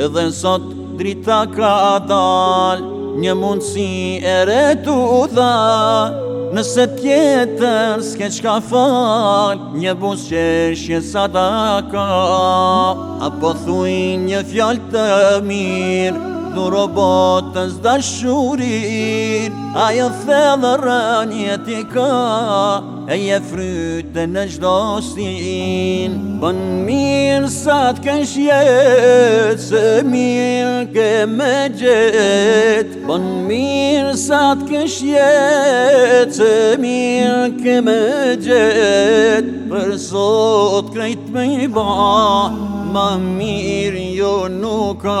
Edhe nësot drita ka dalë Një mundësi e retu u dha Nëse tjetër s'ke qka fal Një bus që shqe sa ta ka Apo thuj një fjallë të mirë dhurobotës dashurin Ajo thellë rënje t'i ka E je frytë në gjdo sin Bën mirë sa t'kesh jetë Se mirë ke me gjetë Bën mirë sa t'kesh jetë Se mirë ke me gjetë Për sot krejt me i ba Më mirë jo nuk ka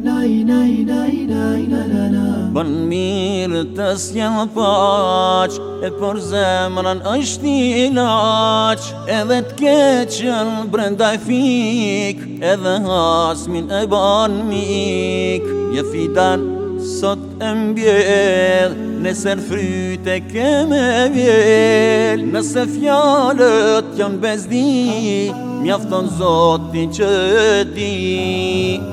Nai nai nai nai na na na Bën mirë të s'jelë paq E për zemrën është një ilaq Edhe t'keqën brenda i fik Edhe hasmin e ban mik Je fidan sot e mbjell Nesër fryte keme vjell del nëse fjallët janë bezdi Mjafton zotin që ti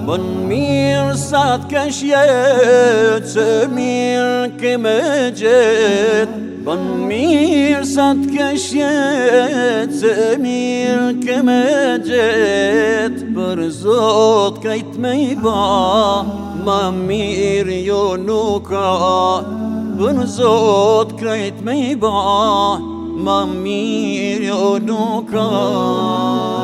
Bën mirë sa të kesh jetë Se mirë keme gjetë Bën mirë sa të kesh jetë Se mirë keme gjetë Për zot kajt me i ba Ma mirë jo nuk ka Bën zot kajt me i ba Ma mirë jo nuk ka